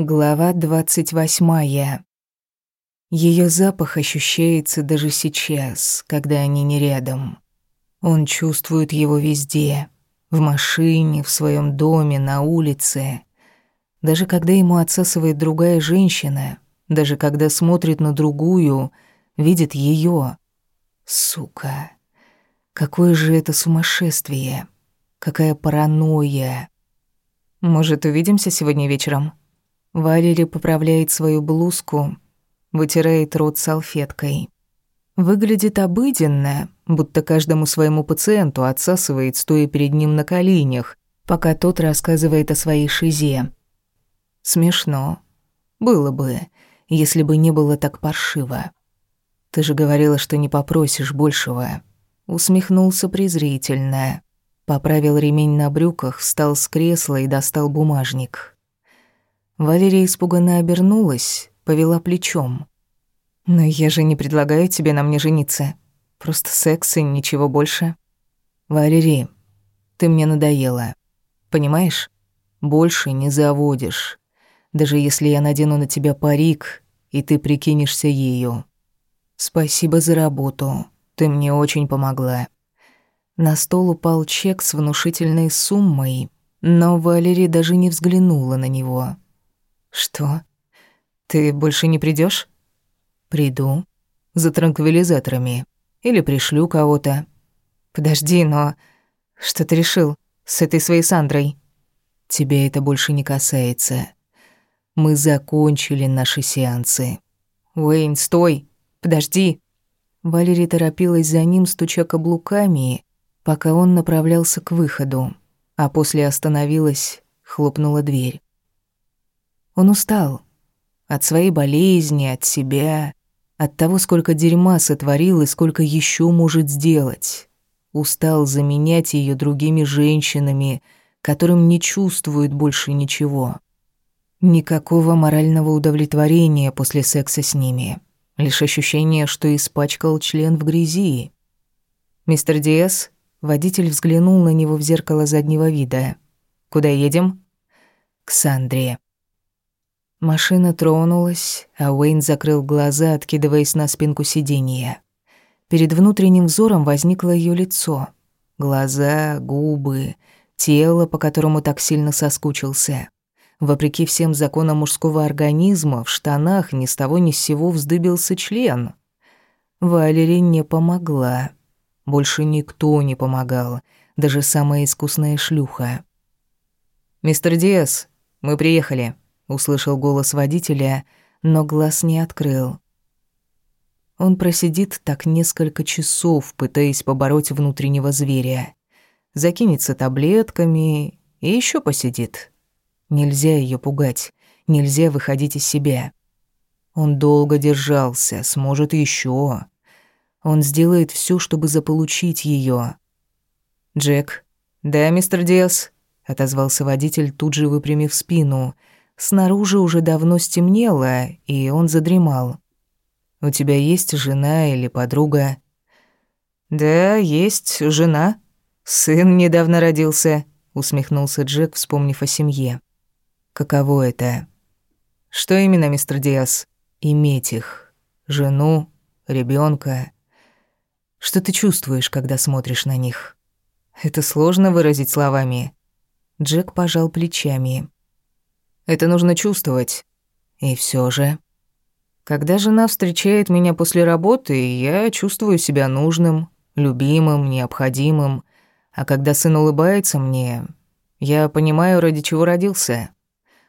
Глава двадцать восьмая. Ее запах ощущается даже сейчас, когда они не рядом. Он чувствует его везде. В машине, в своем доме, на улице. Даже когда ему отсасывает другая женщина, даже когда смотрит на другую, видит ее. Сука. Какое же это сумасшествие. Какая паранойя. Может, увидимся сегодня вечером? Валери поправляет свою блузку, вытирает рот салфеткой. Выглядит обыденно, будто каждому своему пациенту отсасывает, стоя перед ним на коленях, пока тот рассказывает о своей шизе. Смешно. Было бы, если бы не было так паршиво. Ты же говорила, что не попросишь большего. Усмехнулся презрительно. Поправил ремень на брюках, встал с кресла и достал бумажник. Валерия испуганно обернулась, повела плечом. «Но я же не предлагаю тебе на мне жениться. Просто секс и ничего больше». «Валерий, ты мне надоела. Понимаешь? Больше не заводишь. Даже если я надену на тебя парик, и ты прикинешься ею. Спасибо за работу. Ты мне очень помогла». На стол упал чек с внушительной суммой, но Валерия даже не взглянула на него. «Что? Ты больше не придешь? «Приду. За транквилизаторами. Или пришлю кого-то». «Подожди, но... Что ты решил с этой своей Сандрой?» «Тебя это больше не касается. Мы закончили наши сеансы». «Уэйн, стой! Подожди!» Валерия торопилась за ним, стуча каблуками, пока он направлялся к выходу, а после остановилась, хлопнула дверь. Он устал. От своей болезни, от себя, от того, сколько дерьма сотворил и сколько еще может сделать. Устал заменять ее другими женщинами, которым не чувствует больше ничего. Никакого морального удовлетворения после секса с ними. Лишь ощущение, что испачкал член в грязи. «Мистер Диас?» Водитель взглянул на него в зеркало заднего вида. «Куда едем?» «К Сандре». Машина тронулась, а Уэйн закрыл глаза, откидываясь на спинку сиденья. Перед внутренним взором возникло ее лицо. Глаза, губы, тело, по которому так сильно соскучился. Вопреки всем законам мужского организма, в штанах ни с того ни с сего вздыбился член. Валерий не помогла. Больше никто не помогал, даже самая искусная шлюха. «Мистер Диас, мы приехали», услышал голос водителя, но глаз не открыл. Он просидит так несколько часов, пытаясь побороть внутреннего зверя. Закинется таблетками и еще посидит. Нельзя ее пугать, нельзя выходить из себя. Он долго держался, сможет еще. Он сделает все, чтобы заполучить ее. «Джек». «Да, мистер Диас», — отозвался водитель, тут же выпрямив спину — Снаружи уже давно стемнело, и он задремал. «У тебя есть жена или подруга?» «Да, есть жена. Сын недавно родился», — усмехнулся Джек, вспомнив о семье. «Каково это?» «Что именно, мистер Диас?» «Иметь их. Жену, ребенка. Что ты чувствуешь, когда смотришь на них?» «Это сложно выразить словами». Джек пожал плечами. Это нужно чувствовать. И все же... Когда жена встречает меня после работы, я чувствую себя нужным, любимым, необходимым. А когда сын улыбается мне, я понимаю, ради чего родился.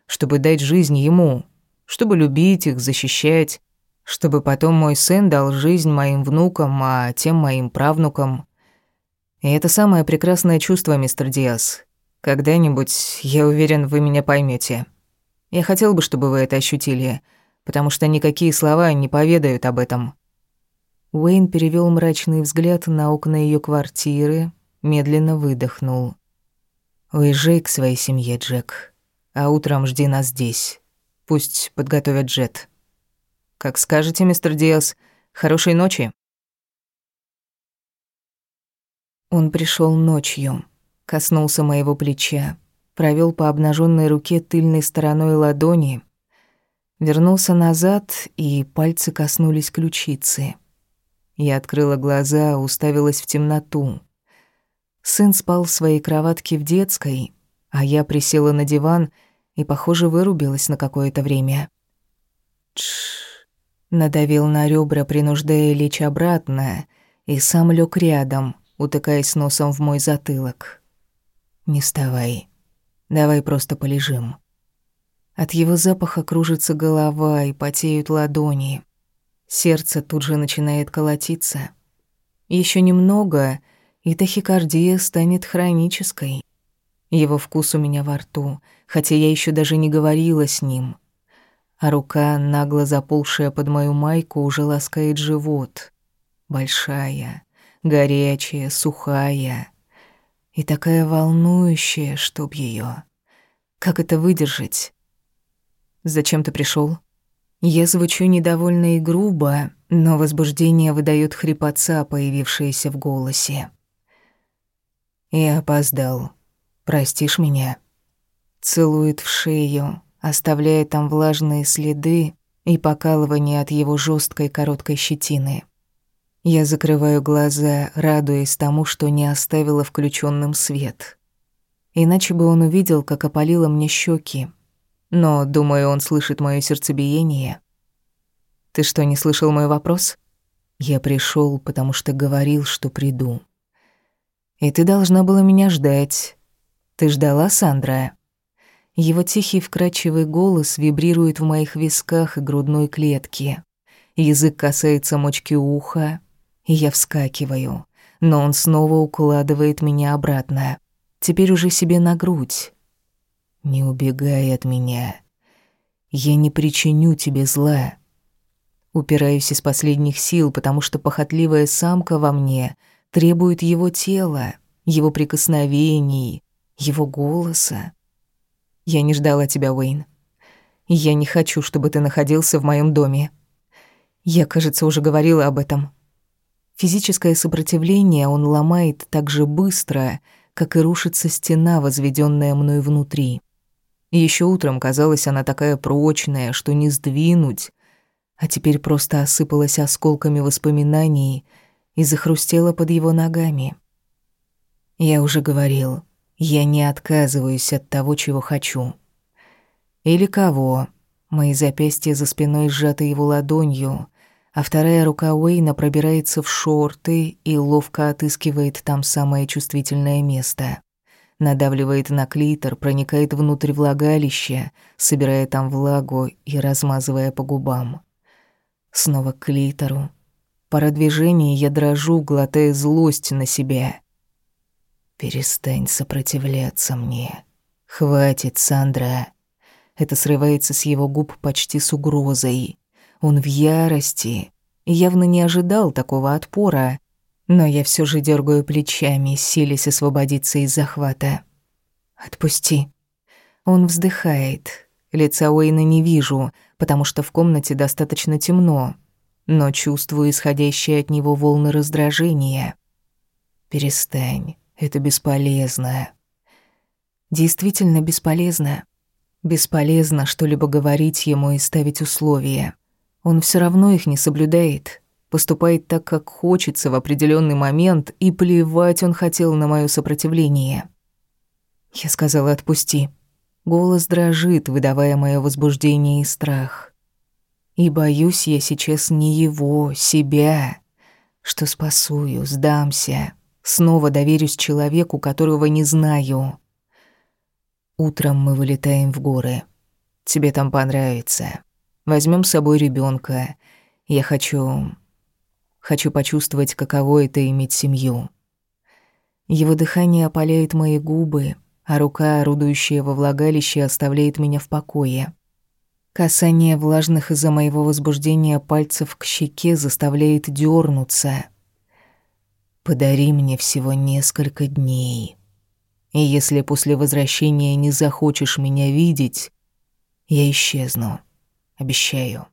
Чтобы дать жизнь ему, чтобы любить их, защищать, чтобы потом мой сын дал жизнь моим внукам, а тем моим правнукам. И это самое прекрасное чувство, мистер Диас. Когда-нибудь, я уверен, вы меня поймете. Я хотел бы, чтобы вы это ощутили, потому что никакие слова не поведают об этом». Уэйн перевел мрачный взгляд на окна ее квартиры, медленно выдохнул. «Уезжай к своей семье, Джек, а утром жди нас здесь. Пусть подготовят джет». «Как скажете, мистер Диас, хорошей ночи». Он пришел ночью, коснулся моего плеча, провел по обнаженной руке тыльной стороной ладони, Вернулся назад, и пальцы коснулись ключицы. Я открыла глаза, уставилась в темноту. Сын спал в своей кроватке в детской, а я присела на диван и, похоже, вырубилась на какое-то время. Тш. Надавил на ребра, принуждая лечь обратно, и сам лег рядом, утыкаясь носом в мой затылок. «Не вставай. Давай просто полежим». От его запаха кружится голова и потеют ладони. Сердце тут же начинает колотиться. Еще немного, и тахикардия станет хронической. Его вкус у меня во рту, хотя я еще даже не говорила с ним. А рука, нагло заползшая под мою майку, уже ласкает живот. Большая, горячая, сухая. И такая волнующая, чтоб ее. Как это выдержать? Зачем ты пришел? Я звучу недовольно и грубо, но возбуждение выдает хрипотца, появившаяся в голосе. Я опоздал. Простишь меня? Целует в шею, оставляя там влажные следы и покалывание от его жесткой короткой щетины. Я закрываю глаза, радуясь тому, что не оставила включенным свет. Иначе бы он увидел, как опалило мне щеки, но, думаю, он слышит моё сердцебиение. Ты что, не слышал мой вопрос? Я пришёл, потому что говорил, что приду. И ты должна была меня ждать. Ты ждала, Сандра? Его тихий вкрадчивый голос вибрирует в моих висках и грудной клетке. Язык касается мочки уха, я вскакиваю, но он снова укладывает меня обратно. Теперь уже себе на грудь. Не убегай от меня. Я не причиню тебе зла. Упираюсь из последних сил, потому что похотливая самка во мне требует его тела, его прикосновений, его голоса. Я не ждала тебя, Уэйн. Я не хочу, чтобы ты находился в моем доме. Я, кажется, уже говорила об этом. Физическое сопротивление он ломает так же быстро, как и рушится стена, возведенная мной внутри. Еще утром казалась она такая прочная, что не сдвинуть, а теперь просто осыпалась осколками воспоминаний и захрустела под его ногами. Я уже говорил, я не отказываюсь от того, чего хочу. Или кого. Мои запястья за спиной сжаты его ладонью, а вторая рука Уэйна пробирается в шорты и ловко отыскивает там самое чувствительное место надавливает на клитор, проникает внутрь влагалища, собирая там влагу и размазывая по губам. Снова к клитору. Пара движений я дрожу, глотая злость на себя. «Перестань сопротивляться мне. Хватит, Сандра». Это срывается с его губ почти с угрозой. Он в ярости явно не ожидал такого отпора, но я все же дергаю плечами, силясь освободиться из захвата. «Отпусти». Он вздыхает. Лица Уэйна не вижу, потому что в комнате достаточно темно, но чувствую исходящие от него волны раздражения. «Перестань, это бесполезно». Действительно бесполезно. Бесполезно что-либо говорить ему и ставить условия. Он все равно их не соблюдает поступает так, как хочется в определенный момент, и плевать он хотел на мое сопротивление. Я сказала «отпусти». Голос дрожит, выдавая мое возбуждение и страх. И боюсь я сейчас не его, себя, что спасую, сдамся, снова доверюсь человеку, которого не знаю. Утром мы вылетаем в горы. Тебе там понравится. Возьмем с собой ребенка. Я хочу Хочу почувствовать, каково это иметь семью. Его дыхание опаляет мои губы, а рука, орудующая во влагалище, оставляет меня в покое. Касание влажных из-за моего возбуждения пальцев к щеке заставляет дернуться. «Подари мне всего несколько дней. И если после возвращения не захочешь меня видеть, я исчезну. Обещаю».